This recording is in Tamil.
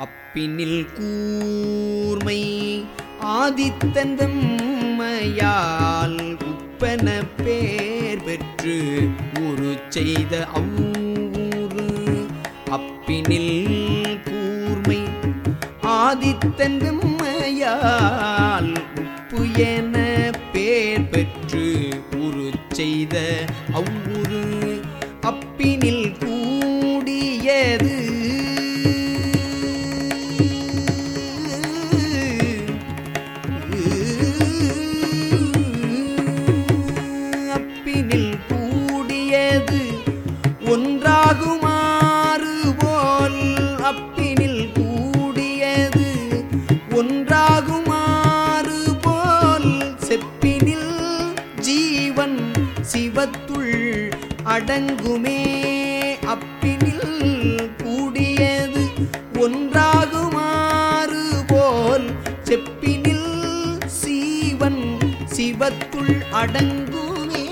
அப்பினில் கூர்மை ஆதித்தந்தம்மையால் உப்பன பேர் பெற்று உரு செய்த அவ்வூரு அப்பினில் கூர்மை ஆதித்தந்தம்மையால் உப்பு என பேர் பெற்று உரு செய்த அவ்வூரு அப்பினில் கூ ஒன்றாகுமாறு போல் அப்பினில் கூடியது. ஒன்றாகுமாறு போல் செப்பினில் ஜீவன் சிவத்துள் அடங்குமே. அப்பினில் கூடியது ஒன்றாகுமாறு போல் செப்பினில் சீவன் சிவத்துள் அடங்குமே.